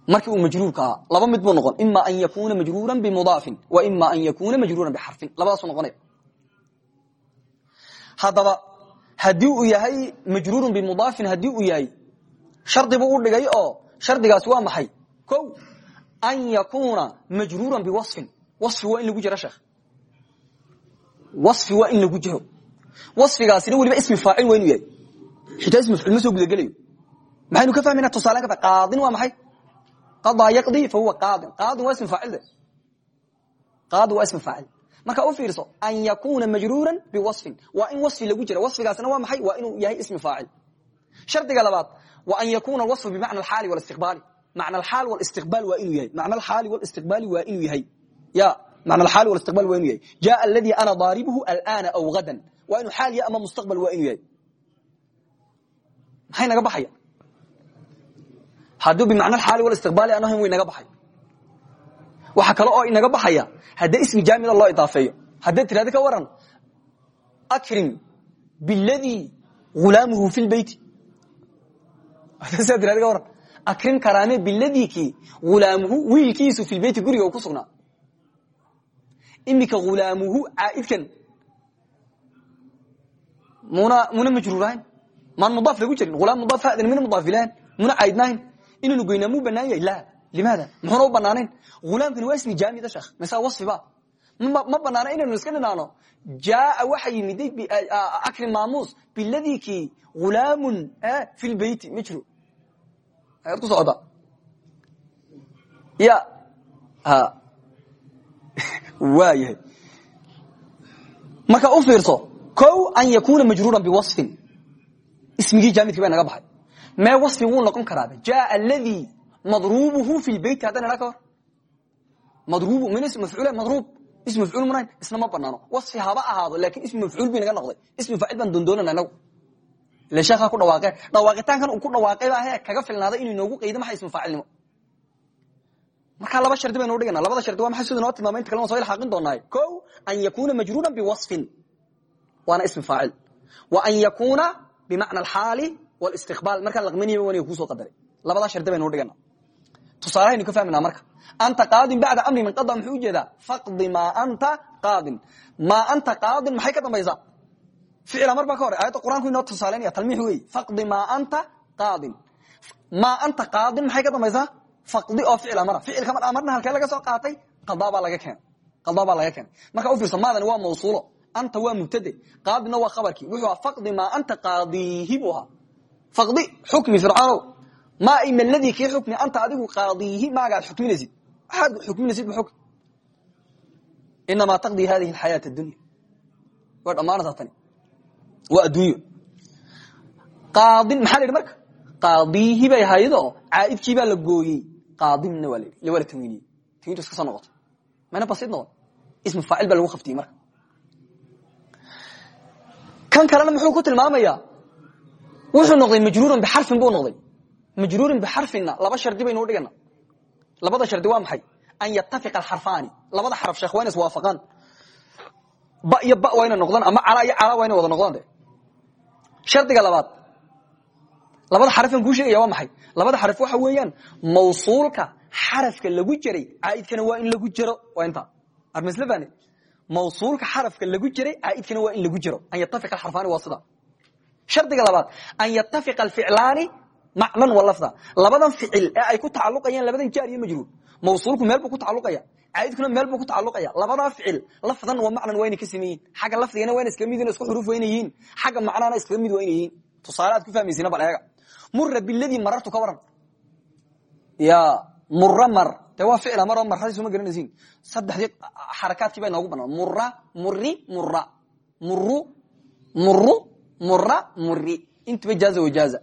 markii uu majruurka ahaa laba mid buu noqon. Ima an yakuna majruura bimudaafin wa ima an yakuna majruura bixarfin labadaasuu noqonaya haddaba haddii uu yahay majruurun bimudaafin haddii uu yahay shardi buu u dhigay oo shardigaasi waa maxay? Ko an yakuna majruuran biwasfin. Wasfi waa in lagu jiro sheekh wasfi waa in lagu jiro. Wasfigaasina weliba ismi faacil waa inuu yahay. Xitaa ismi mafcuul ma soo gudagelayo. Maxaynu ka fahmayna tusaalen ka qaadin waa maxay qadaa yaqdi fa huwa qaadin qaadin waa ismi faacil qaadi waa ismi faacil marka u fiirso an yakuna majruuran biwasfin. Waa in wasfi lagu jira wasfigaasna waa maxay? Waa inuu yahay ismi faacil shardiga labaad wa an yakuna alwasfu bimacna alxaali walistiqbaali macna alxaal walistiqbaal waa inuu yahay. Macna alxaali walistiqbaali waa inuu yahay. Ya macna alxaali walistiqbaal waa inuu yahay. Jaa alladii ana daaribuhu alana aw gadan waa inuu xaal yahay ama mustaqbal waa inuu yahay. Maxay naga baxaya hadduu bimacna alxaali walistiqbaali aan ahayn way naga baxay. Waxa kale oo inaga baxaya haddii ismi jaamida loo idaafeeyo haddaad tirahdo ka waran akrim biladii hulaamuhu fi lbeyti haddaad tirahdo ka waran akrim karaame biladiki hulaamuhu wiilkiisu fi lbeyti guriga uu ku sugnaa. Imika hulaamuhu caaidkan. Muna muna majruurahayn maan mudaaf lagu jirin. Hulaam mudaaf hadan mina mudaaf ilahan muna caydnahayn inaynu goynaa muu banaan yahay la limaada muxuuna u banaanayn hulaamkani waa ismi jaamida sheekh mise wasfiba ma banaana inaynu iska dhinaano jaaa waxa yimiday akrim maamuus biladiki hulaamun fi lbeyti ma jiro ayaad ku socota ya waa yahay marka u fiirso ko an yakuna majruuran biwasfin ismigii jaamidki ba naga baxay mee wasfi wuu noqon karaaba jaa aladii madrubuhu fi lbeyti haddana idha ka hor. Madrubu min ism mafcuule madrub ism mafcuul manayn isna ma banaano wasfi haba ahaado laakiin ismi mafcuul bay naga noqday. Ismi faacil baan doondoonana inagu. Ile sheekhaa ku dhawaaqe dhawaaqitaankan uu ku dhawaaqay baa he kaga filnaaday inuu inoogu qaydo maxay ismi faacilnimo? Laba shardi baynu dhigana labada shardi waa maxay sida noo tilmaamay? Inta kale waan soo ilxaaqin doonaaye ko an yakuna majruuran biwasfin waana ismi faacil. Wa an yakuna bimacna alxaali walistiqbaal markaan laqmaniya waniga kuusoo qadaray. Labadaa shardi baynu dhigana tusaalehaynu ka fahmina marka. Anta qaadin bacda amri min qada muxuu u jeedaa faqdi maa anta qaadin. Maa anta qaadin maxay ka dambaysaa? Ficila mar baa ka hore aayadda qur'anku inoo tusaaleynaya talmiix wey faqdi maa anta qaadin. Maa anta qaadin maxay ka dambaysaa? Faqdi oo ficila mara. Ficilka mar marna halkee laga soo qaatay? Qadaa baa laga keenay. Qadaa baa laga keenay. Marka u fiirso maadani waa mawsuulo. Anta waa mubtade. Qaadina waa khabarkii. Wuxuu ahaa faqdi maa anta qaadiihi buu ahaa faqdi xukmi fircoonow maa ima ladii kii xukmi? Anta adigu qaadiihi maagaad xukminaysid waxaad xukminaysid ma xukm inamaa taqdii hadihi alxayaat addunya. Waa dhammaanaysaa tani. Waa adduunyo. Qaadin maxaa la yidhi marka? Qaadiihi bay ahaydoo caaidkii baa la gooyey. Qaadinna waa la waa la tanwiiniyey. Tanwiintu iska soo noqotay mayna basid noqon. Ismi faacil baa lagu khaftiyey marka. Kan kalena muxuu ku tilmaamayaa wuxuu noqday majruuran bixarfin buu noqday. Majruurin bixarfinna laba shardi baynu dhigana labada shardi waa maxay? An yatafiqa alxarfaani labada xaraf sheekh waa ina iswaafaqaan ba iyo ba waa ina noqdaan ama cala iyo cala waa ina wada noqdaan de. Shardiga labaad. Labada xarafan kuu sheegaya waa maxay? Labada xaraf waxa weeyaan mawsuulka xarafka lagu jiray caaidkana waa in lagu jiro. Waa inta. Armaslafane mawsuulka xarafka lagu jiray caaidkana waa in lagu jiro. An yatafiqa alxarfaani waa sida shardiga labaad an yatafiqa alficlaani macnan wa lafda labadan ficil ee ay ku tacaluqayaan labadan jaar iyo majruur. Mawsuulku meel buu ku tacaluqaya caidkuna meel buu ku tacaluqaya labadaa ficil lafdan wa macnan waa ina ka sameeyiin xagga lafdigana waa ina iskaga isku xuruuf wayna yihiin. Xagga macnahana iskaga mid waa ina yihiin. Tusaale aad ku fahmaysiina bal eega mura biladii marartu ka waran. Ya mura mar. De waa ficila maroo maradiisu ma garanaysiin. Saddexdii xarakaadkii baa inoogu banaan. Mura muri mura muru muru mura muri intuba jaaza wajaaza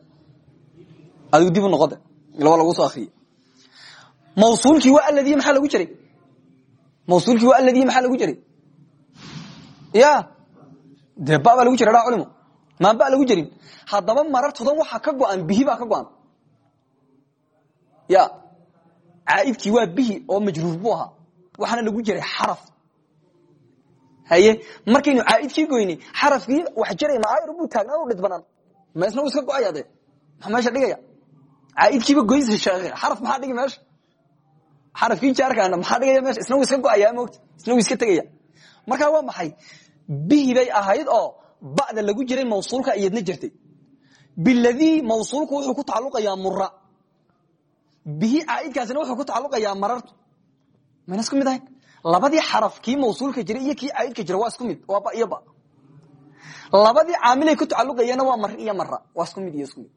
adigu dib u noqode ilaba lagu soo akriye mawsuulkii waa alladii maxaa lagu jiray? Mawsuulkii waa alladii maxaa lagu jiray? Ya! Dee ba lagu jira dha culimo maan ba lagu jirin. Haddaba marartodan waxaa ka go-an bihi baa ka go-an ya! Caaidkii waa bihi oo majruur buu ahaa. Waxaana lagu jiray xaraf haye markaynu caaidkii goynay xarafkii wax jaray maayr buu taagnaa dhid banaan. Ma isna u iska go'aya de maxaa meesha dhigaya? Caaidkiiba sheekhe xaraf maxaa dhigi meesha? Xarafkii jaarkaana maxaa dhigaya meesha? Isna u iska moogta isna u iska tegaya? Waa maxay? Bihi ahayd oo ba'da lagu jiray mawsuulka iyadna jirtay. Biladii mawsuulku wuxuu ku tacaluqayaa mura bihi caaidkaasina wuxuu ku tacaluqayaa marartu. Mayna isku mid labadii xaraf kii mawsuulka jira iyo kii caaidka jira waa isku mid waa ba iyo ba. Labadii caamilay ku tacaluqayeena waa mar iyo mara waa isku mid iyo isku mid.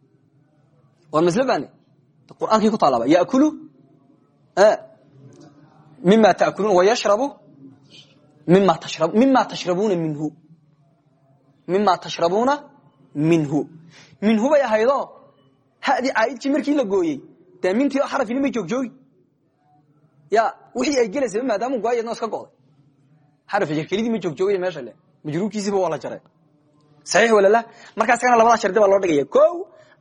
Waa masle bane qur'aankii ku taalaba yakulu mima taakuluun wayashrabu mima tashrab mima tashrabuuna minhu. Mima tashrabuuna minhu. Minhu bay ahaydoo haddii caaidkii markii la gooyey dee mintii xarafini ma joogjoogi ya wixii ay gelaysaba maadaama goayadna iska go'day xaraf kelidii ma joogjoogay meesha le majruurkiisiiba waa la jaray saxiix walala markaas kana labada shardi baa loo dhigaya ko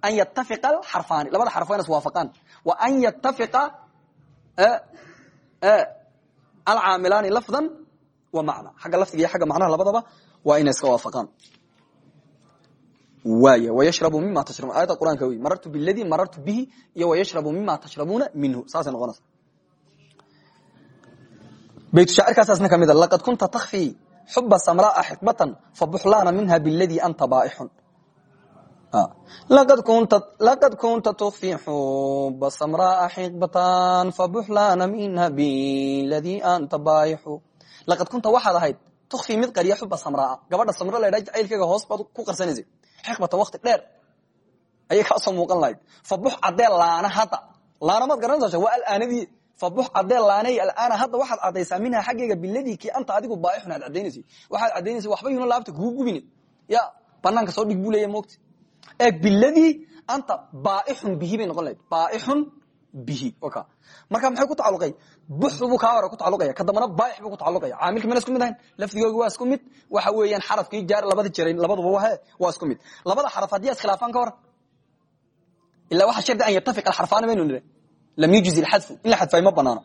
an yatafiqa alxarfaani labada xarf waa ina iswaafaqaan wa an yatafiqa alcaamilaani lafdan wa macna xagga lafdiga iyo xagga macnaha labadaba waa inay iska waafaqaan waay wayashrabu mima tashrabun aayadda qur'anka wey marartu biladii marartu bihi iyo wayashrabu mima tashrabuuna minhu saasay noqonaysa baytushaacirkaasaasna ka mid a laqad kunta takfi xuba samraa xikmatan fabuxlaana minha biladii anta baaixun. Laqad kunta tukfi xuba samraa xikbatan fabuxlaana minha biladii anta baaixu. Laqad kunta waxaad ahayd tukfi mid qariya xuba samraa gabadha samra la dha jacaylkeyga hoos baad ku qarsanaysa xikmatan wakti dheer ayay kaasoo muuqan lahayd. Fabux cadee laana hadda laana maad garanaysa waa alaanadii fabux cadee laanay alaana hadda waxaad caddaysaa minha xaggeyga biladii kii anta adigu baaixun aad caddaynaysa waxaad caddaynaysa waxba yuna laabta kugu gubine ya banaanka soo dhig buu leeya moogta ee biladii anta baaixun bihi bay noqon lahayd. Baaixun bihi ka marka maxay ku tacaluqay buxu buu kaa hore ku tacaluqaya ka dambana baaix buu ku tacaluqaya caamilki mana isku mid ahayn? Lafdigoogi waa isku mid. Waxa weeyaan xarafkii jaar labada jiray labaduba wahe waa isku mid. Labada xaraf haddii iskhilaafaan ka waran. Ilaa waxa shardi an yatafiq alxarfaani baynu nire lam yujizi alxadfu in la xadfay ma banaano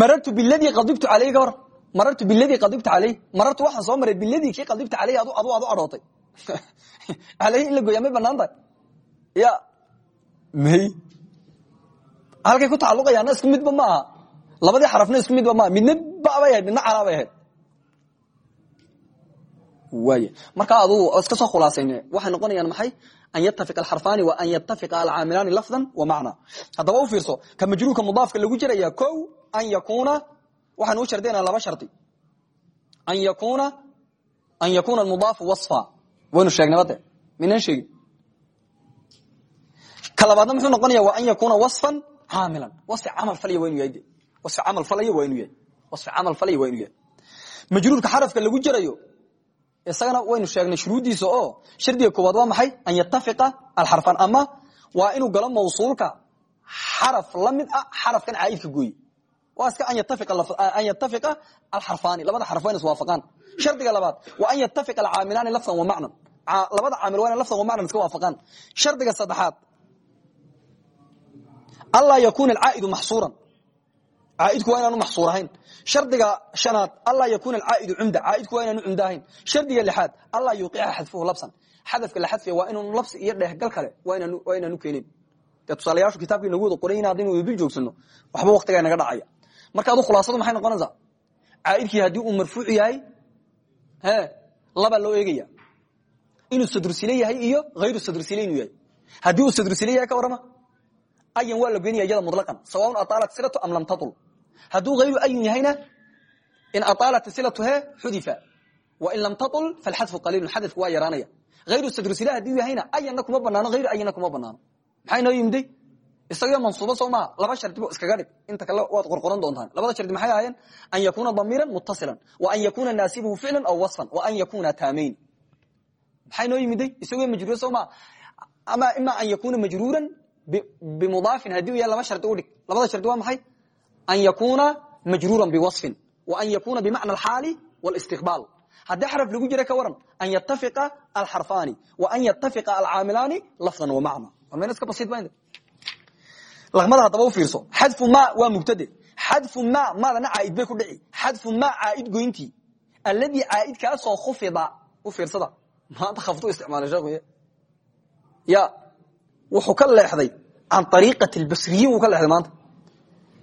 marartu biladii qadibtu caleyh ka waran marartu biladii qadibtu caleyh marartu waxaan soo maray biladii kii qadibtu caleyh adu adu adu adhootay caleyh in la gooyaa may bannaan tahay ya may halkay ku tacaluqayaana isku midba ma aha labadii xarafna isku midba maaha midna babay waay markaa aduu iska soo khulaasayne waxay noqonayaan maxay? An yatafiqa alxarfaani wa an yatafiqa alcaamilaani lafdan wa macna. Haddaba u fiirso ka majruurka mudaafka lagu jiraya ko an yakuna waxaanu u shardinaa laba shardi. An yakuna an yakuna almudaafu wasfa. Waynu sheegnay bade minaan sheegin ka labaadna muxuu noqonaya wa an yakuna wasfan caamilan. Wasfi camal falaya waa inu yahay wasfi camal falaya waa inu yahay. Wasfi camal falaya waa inu yahay. Majruurka xarafka lagu jirayo isagana waynu sheegnay shuruuddiisa oo shardiga koowaad waa maxay? An yatafiqa alxarfan ama waa inuu galo mawsuulka xaraf la ah xarafkan caaidka gooye. Waa iska an yatafiqa alxarfaani labada xaraf waa iswaafaqaan shardiga labaad wa an yatafiqa alcaamilaani lafdan wa macnan. Labada caamil waa ina wa macnan iska waafaqaan. Shardiga saddexaad anlaa yakuna alcaa'idu maxsuuran caaidku waa inaanu maxsuur ahayn shardiga shanaad anlaa yakuna alcaa'idu cumda caaidku waa inaanu cumda ahayn shardiga lixaad anlaa yuuqica xadfuhu labsan. Xadafka la waa inaanu labsi iyo dheehgal kale waa inaanu keenin. Dee tusaalayaashu kitaabka inagu wada qoray in haddaynu wada dul joogsano waxba waktigaa naga dhacaya. Marka adu khulaasadu maxay noqonaysaa? Caaidkii haddii uu marfuuc yahay he labaa loo eegaya. Inuu sadrusile yahay iyo hayru sadrusile inuu yahay. Haddii uu sadrusile yahay ka warrama ayan waa la goynaya iyada muطlaqan sawaaun aaalat silatu am lam tatul hadduu hayru ayun yahayna in aaalat silatu he xudifa wain lam tatul falxadfu qaliilun xadafku waa yaraanaya. Hayru sadrusile haddii yahayna ayanna kuma banaano hayru ayanna kuma banaano maxaa inoo yimday? Isagoo mansuuba soo maha laba shardibo iskaga dhig. Inta kale waad qorqoran doontaan. Labada shardi maxay ahaayeen? An yakuna damiiran muttasilan wa an yakuna naasibuhu ficlan aw wasfan wa an yakuna taamayn maxaa inoo yimiday isagoo majruura soo maha ama ima an yakuna majruuran bimudaafin haddii u yahay shardi shardi an yakuna majruuran biwasfin wa an yakuna bimacna alxaali wاlistiqbaal haddii xaraf lagu jira ka waran an yatafiqa alxarfaani an yatafiqa alcaamilaani lafdan wa macna waa meel iska basiid ba laqmada haddaba u fiirso xadfu ma waa mubtade xadfu ma maadana caaid bay ku dhici xadfu ma caaid goyntii alladii caaidkaasoo khufida u fiirsada maanta khafdu isticmaalay sheekhuy ya wuxuu ka leexday can ariiqati lbasriyiin wuu ka leexday maanta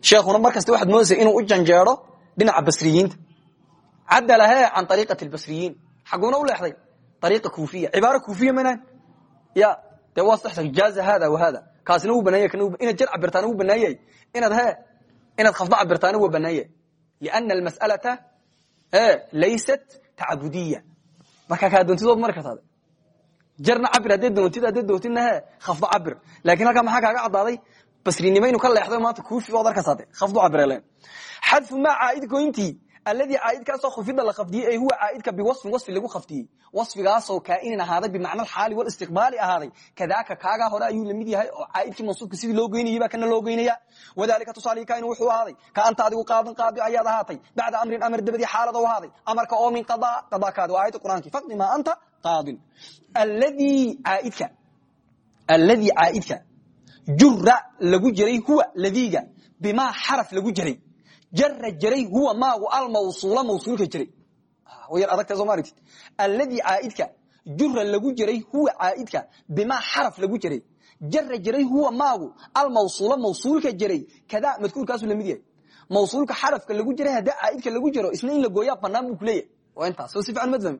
sheekhuna mar kasta waxaad moodaysa inuu u janjeero dhinaca basriyiinta. Cadala he can ariiqati lbasriyiin xaguuna u leexday ariiqa kuufiya. Cibaaro kuufiya maynahan ya dee waa sax jaaza wa hada kaasina wuu banaanya inaad jar cabirtaana wuu banaan yahay inaad he inaad khafdo cabirtaana waa banaan yahay liana almas'alata laysat tacabudiya marka kaa doontidood mari jarna cabir haddee doontid haddee doontidna he khafdo cabir. Lakin maxaa kaaga caddaaday basrinimo inu ka leexday maanta kuufi baad arkaysaade khafdo cabirelen xadfu maa caaid goyntii alladii caaidkaasoo khufida la khafdiyey ay huwa caaidka biwasfin wasfi lagu khafdiyey. Wasfigaasoo kaainin ahaaday bimacna alxaali walistiqbaali ahaaday. Kadaaka kaagaa hore ayuu la mid yahay oo caaidkii mansuubka sidii loo geynayay baa kana loo geynaya wadalika tusaalihi kain wuxuu ahaaday ka anta adigu qaadin qaadi ayaad ahaatay. Bacda amrin amar dabadii xaalada u ahaaday. Amarka oo min qadaa qadaakaadi waa aayadda qur'aanki faqdi maa anta qaadin. Alladii caaidka alladii caaidka jura lagu jiray huwa ladiiga bimaa xaraf lagu jiray. Jara jaray huwa maagu almawsuula mawsuulka jiray. Yar adagta soo maaragtid alladii caaidka jura lagu jiray huwa caaidka bimaa xaraf lagu jiray. Jara jaray huwa maagu almawsuula mawsuulka jiray. Kadaa madkuurkaasuu la mid yahay. Mawsuulka xarafka lagu jiray haddii caaidka lagu jiro isna in la gooyaa banaan buu kuleeyahay waa intaas soo si fiican ma fahmin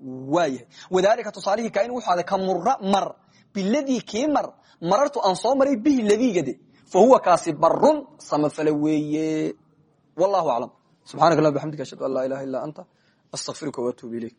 waayahay wadalika tusaalihii kain wuxuu aday ka mar biladii kii mar marartu aan soo maray bihi ladiigade fa huwa kaasi barun samafale weeye. Wallahu aclam. Subxanak allah bxamdika ashhadu an laa ilaha illa anta astaqfiruka waatuub ilayk